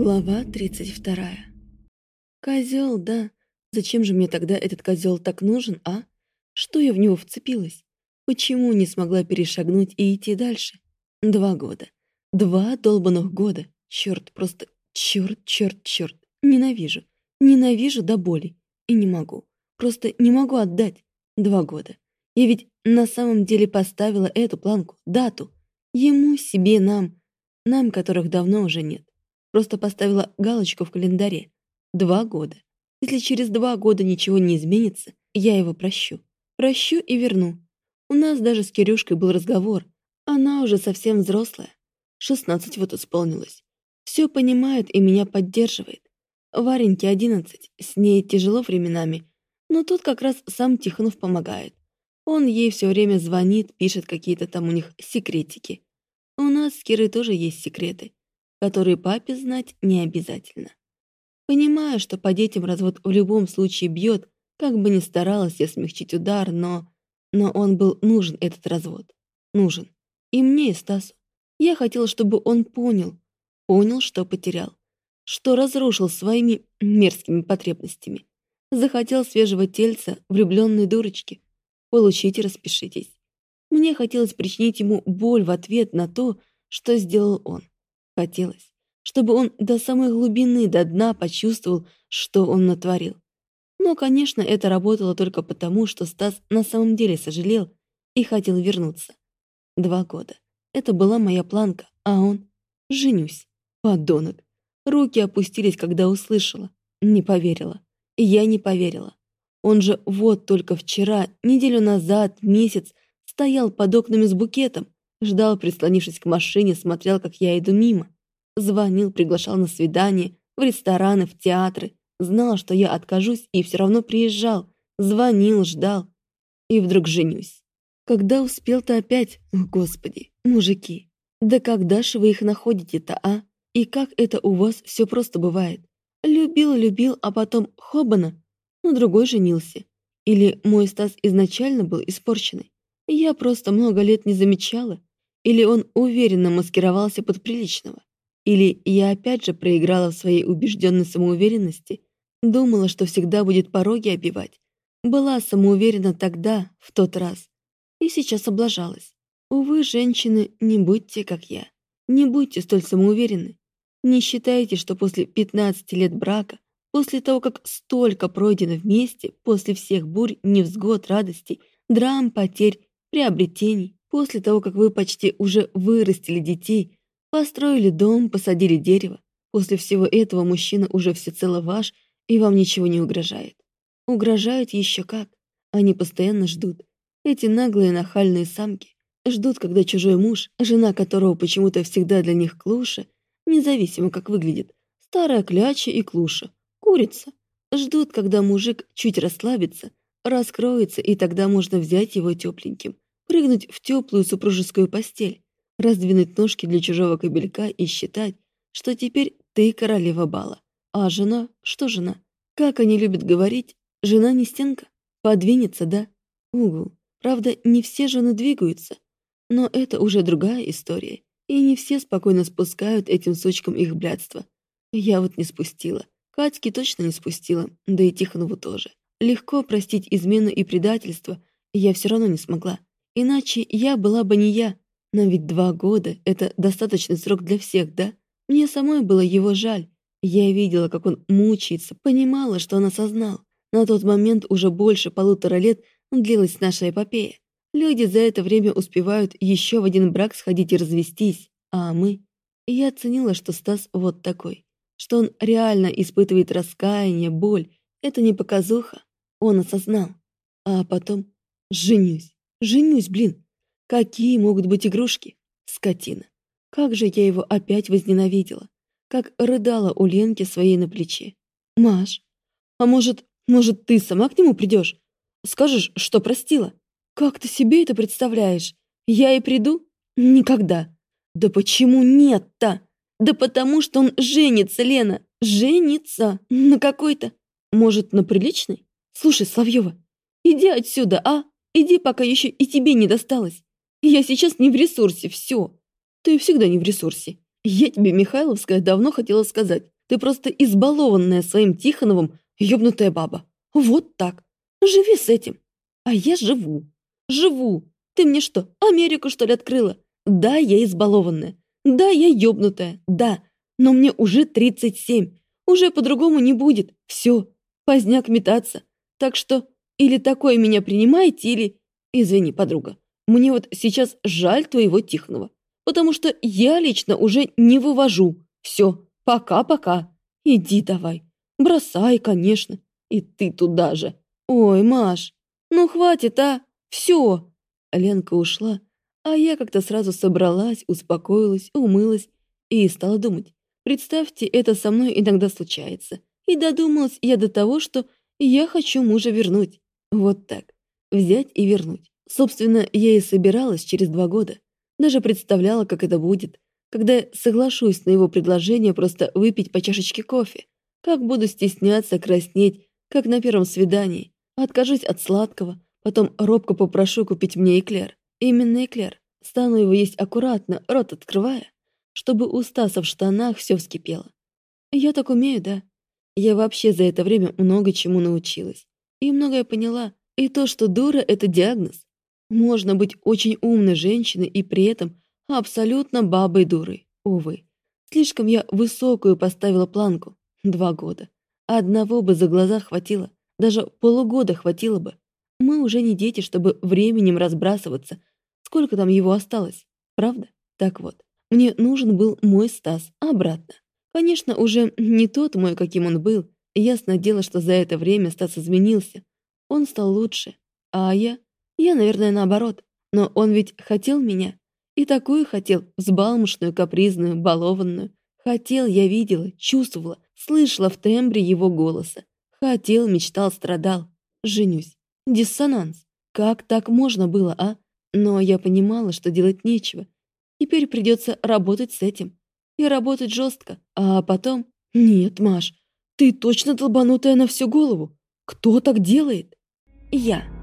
Глава 32. Козел, да. Зачем же мне тогда этот козел так нужен, а? Что я в него вцепилась? Почему не смогла перешагнуть и идти дальше? Два года. Два долбанных года. Черт, просто черт, черт, черт. Ненавижу. Ненавижу до боли. И не могу. Просто не могу отдать. Два года. Я ведь на самом деле поставила эту планку, дату. Ему, себе, нам. Нам, которых давно уже нет. Просто поставила галочку в календаре. Два года. Если через два года ничего не изменится, я его прощу. Прощу и верну. У нас даже с Кирюшкой был разговор. Она уже совсем взрослая. Шестнадцать вот исполнилось. Все понимает и меня поддерживает. Вареньке одиннадцать, с ней тяжело временами, но тут как раз сам Тихонов помогает. Он ей все время звонит, пишет какие-то там у них секретики. У нас с Кирой тоже есть секреты которые папе знать не обязательно. Понимаю, что по детям развод в любом случае бьет, как бы ни старалась я смягчить удар, но... Но он был нужен, этот развод. Нужен. И мне, и Стасу. Я хотела, чтобы он понял. Понял, что потерял. Что разрушил своими мерзкими потребностями. Захотел свежего тельца, влюбленной дурочки. Получите, распишитесь. Мне хотелось причинить ему боль в ответ на то, что сделал он. Хотелось, чтобы он до самой глубины, до дна почувствовал, что он натворил. Но, конечно, это работало только потому, что Стас на самом деле сожалел и хотел вернуться. Два года. Это была моя планка, а он... Женюсь. Подонок. Руки опустились, когда услышала. Не поверила. Я не поверила. Он же вот только вчера, неделю назад, месяц, стоял под окнами с букетом, Ждал, прислонившись к машине, смотрел, как я иду мимо. Звонил, приглашал на свидание, в рестораны, в театры. Знал, что я откажусь, и все равно приезжал. Звонил, ждал. И вдруг женюсь. Когда успел-то опять? О, Господи, мужики. Да когда же вы их находите-то, а? И как это у вас все просто бывает? Любил, любил, а потом хобана, на другой женился. Или мой Стас изначально был испорченный? Я просто много лет не замечала, или он уверенно маскировался под приличного? Или я опять же проиграла в своей убежденной самоуверенности, думала, что всегда будет пороги обивать, была самоуверена тогда, в тот раз, и сейчас облажалась. Увы, женщины, не будьте как я. Не будьте столь самоуверенны. Не считайте, что после 15 лет брака, после того, как столько пройдено вместе, после всех бурь, невзгод, радостей, драм, потерь, приобретений, После того, как вы почти уже вырастили детей, построили дом, посадили дерево, после всего этого мужчина уже всецело ваш, и вам ничего не угрожает. Угрожают еще как. Они постоянно ждут. Эти наглые нахальные самки ждут, когда чужой муж, жена которого почему-то всегда для них клуша, независимо как выглядит, старая кляча и клуша, курица. Ждут, когда мужик чуть расслабится, раскроется, и тогда можно взять его тепленьким прыгнуть в теплую супружескую постель, раздвинуть ножки для чужого кобелька и считать, что теперь ты королева бала. А жена? Что жена? Как они любят говорить, жена не стенка. Подвинется, да? Угу. Правда, не все жены двигаются. Но это уже другая история. И не все спокойно спускают этим сучкам их блядство. Я вот не спустила. Катьке точно не спустила, да и Тихонову тоже. Легко простить измену и предательство я все равно не смогла. Иначе я была бы не я. Но ведь два года — это достаточный срок для всех, да? Мне самой было его жаль. Я видела, как он мучается, понимала, что он осознал. На тот момент уже больше полутора лет длилась наша эпопея. Люди за это время успевают еще в один брак сходить и развестись, а мы... Я оценила, что Стас вот такой. Что он реально испытывает раскаяние, боль. Это не показуха. Он осознал. А потом женюсь. Женюсь, блин. Какие могут быть игрушки? Скотина. Как же я его опять возненавидела. Как рыдала у Ленки своей на плече. Маш, а может, может, ты сама к нему придешь? Скажешь, что простила? Как ты себе это представляешь? Я и приду? Никогда. Да почему нет-то? Да потому что он женится, Лена. Женится. На какой-то. Может, на приличной? Слушай, Славьева, иди отсюда, а? Иди, пока еще и тебе не досталось. Я сейчас не в ресурсе, все. Ты всегда не в ресурсе. Я тебе, Михайловская, давно хотела сказать. Ты просто избалованная своим Тихоновым ёбнутая баба. Вот так. Живи с этим. А я живу. Живу. Ты мне что, Америку, что ли, открыла? Да, я избалованная. Да, я ёбнутая. Да. Но мне уже 37. Уже по-другому не будет. Все. Поздняк метаться. Так что или такое меня принимаете, или... Извини, подруга. Мне вот сейчас жаль твоего Тихонова. Потому что я лично уже не вывожу. Все. Пока-пока. Иди давай. Бросай, конечно. И ты туда же. Ой, Маш, ну хватит, а? Все. Ленка ушла, а я как-то сразу собралась, успокоилась, умылась и стала думать. Представьте, это со мной иногда случается. И додумалась я до того, что я хочу мужа вернуть. Вот так. Взять и вернуть. Собственно, я и собиралась через два года. Даже представляла, как это будет, когда соглашусь на его предложение просто выпить по чашечке кофе. Как буду стесняться, краснеть, как на первом свидании. Откажусь от сладкого, потом робко попрошу купить мне эклер. Именно эклер. Стану его есть аккуратно, рот открывая, чтобы у Стаса в штанах все вскипело. Я так умею, да? Я вообще за это время много чему научилась. И многое поняла. И то, что дура — это диагноз. Можно быть очень умной женщиной и при этом абсолютно бабой-дурой. Увы. Слишком я высокую поставила планку. Два года. Одного бы за глаза хватило. Даже полугода хватило бы. Мы уже не дети, чтобы временем разбрасываться. Сколько там его осталось? Правда? Так вот. Мне нужен был мой Стас обратно. Конечно, уже не тот мой, каким он был. Ясно дело, что за это время Стас изменился. Он стал лучше. А я? Я, наверное, наоборот. Но он ведь хотел меня. И такую хотел, взбалмошную, капризную, балованную. Хотел, я видела, чувствовала, слышала в тембре его голоса. Хотел, мечтал, страдал. Женюсь. Диссонанс. Как так можно было, а? Но я понимала, что делать нечего. Теперь придется работать с этим. И работать жестко. А потом... Нет, Маш, ты точно долбанутая на всю голову. Кто так делает? Я.